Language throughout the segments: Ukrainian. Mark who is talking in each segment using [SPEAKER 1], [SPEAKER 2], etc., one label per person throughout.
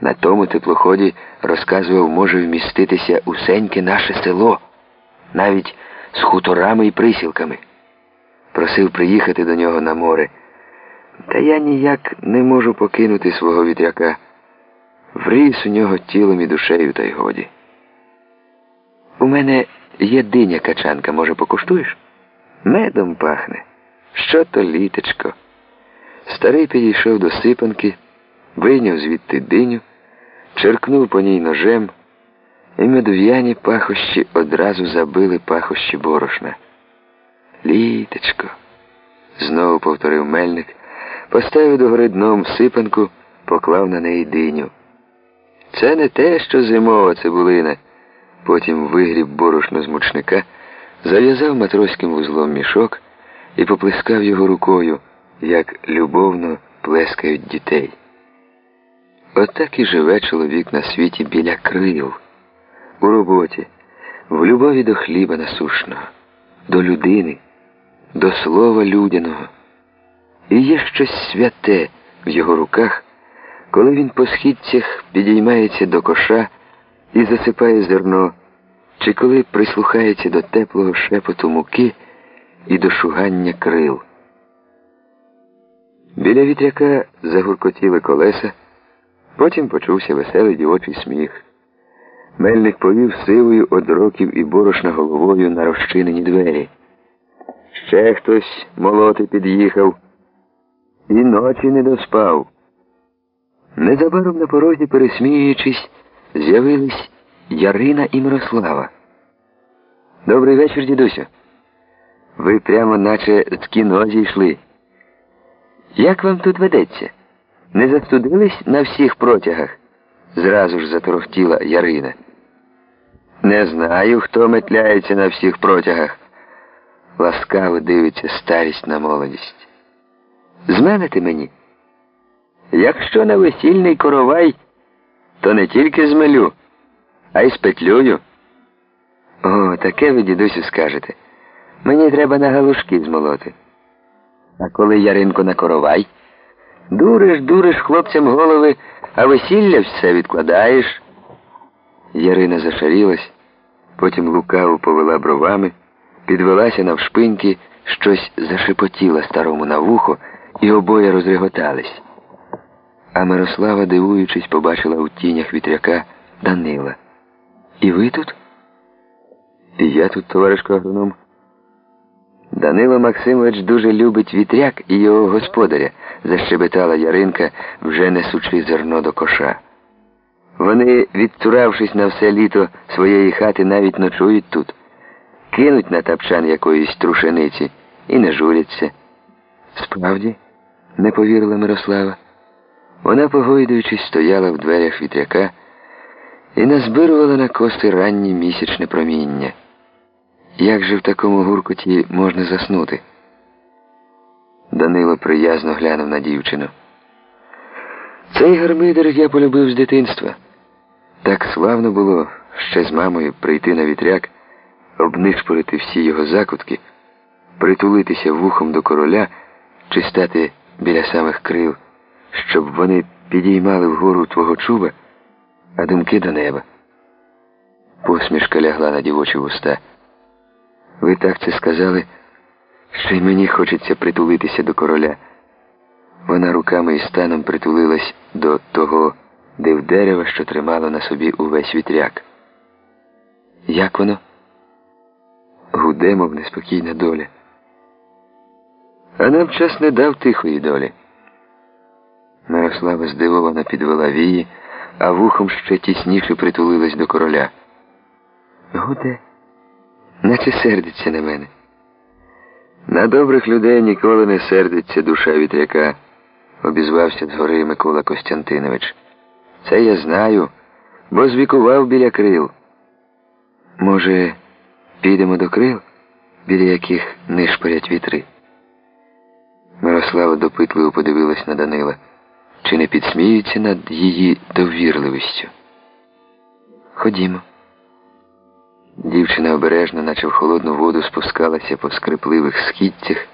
[SPEAKER 1] На тому теплоході розказував, може вміститися усеньке наше село, навіть з хуторами і присілками. Просив приїхати до нього на море. Та я ніяк не можу покинути свого вітряка. Вріс у нього тілом і душею, та й годі. У мене є диня качанка, може, покуштуєш? Медом пахне. Що то літечко. Старий підійшов до сипанки, вийняв звідти диню, черкнув по ній ножем, і медов'яні пахощі одразу забили пахощі борошна. Літечко, знову повторив мельник, поставив догори дном сипанку, поклав на неї диню. Це не те, що зимова цибулина. Потім вигріб борошно з мучника, зав'язав матроським вузлом мішок і поплескав його рукою, як любовно плескають дітей. Отак і живе чоловік на світі біля крил, у роботі, в любові до хліба насушного, до людини, до слова людяного. І є щось святе в його руках, коли він по східцях підіймається до коша і засипає зерно, чи коли прислухається до теплого шепоту муки і до шугання крил. Біля вітряка загуркотіли колеса, потім почувся веселий дівочий сміх. Мельник повів сивою од років і борошна головою на розчинені двері. Ще хтось молоти під'їхав і ночі не доспав. Незабаром на порозі, пересміюючись, з'явились Ярина і Мирослава. Добрий вечір, дідусю. Ви прямо наче з кіно зійшли. Як вам тут ведеться? Не застудились на всіх протягах? Зразу ж заторохтіла Ярина. Не знаю, хто метляється на всіх протягах. Ласкаво дивиться старість на молодість. Змените мені. Якщо на весільний коровай, то не тільки змелю, а й спетлюю. О, таке ви, дідусю, скажете. Мені треба на галушки змолоти. А коли яринку на коровай, дуриш, дуриш хлопцям голови, а весілля все відкладаєш. Ярина зашарілась, потім лукаво повела бровами, підвелася навшпиньки, щось зашепотіла старому на вухо, і обоє розреготались. А Мирослава, дивуючись, побачила у тінях вітряка Данила. І ви тут? І я тут, товаришко агроном. Данило Максимович дуже любить вітряк і його господаря, защебетала Яринка, вже несучи зерно до коша. Вони, відтуравшись на все літо своєї хати, навіть ночують тут, кинуть на тапчан якоїсь трушениці і не журяться. Справді, не повірила Мирослава. Вона, погойдуючись, стояла в дверях вітряка і назбирувала на кости раннє місячне проміння. Як же в такому гуркоті можна заснути? Данило приязно глянув на дівчину. Цей гармидер я полюбив з дитинства. Так славно було ще з мамою прийти на вітряк, обнишпорити всі його закутки, притулитися вухом до короля чи стати біля самих крил, щоб вони підіймали вгору твого чуба, а думки до неба. Посмішка лягла на дівочі вуста. Ви так це сказали, що й мені хочеться притулитися до короля. Вона руками і станом притулилась до того див дерева, що тримало на собі увесь вітряк. Як воно? Гуде, мов неспокійна доля. А нам час не дав тихої долі. Мирослава здивовано підвела вії, а вухом ще тісніше притулилась до короля. Гуде наче сердиться на мене. На добрих людей ніколи не сердиться душа вітряка, обізвався згори Микола Костянтинович. Це я знаю, бо звікував біля крил. Може, підемо до крил, біля яких нишпорять вітри? Мирослава допитливо подивилась на Данила, чи не підсміються над її довірливістю. Ходімо. Дівчина обережно, наче в холодну воду, спускалася по скрипливих східцях,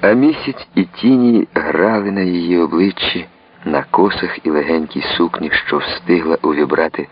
[SPEAKER 1] а місяць і тіні грали на її обличчі, на косах і легенькій сукні, що встигла увібрати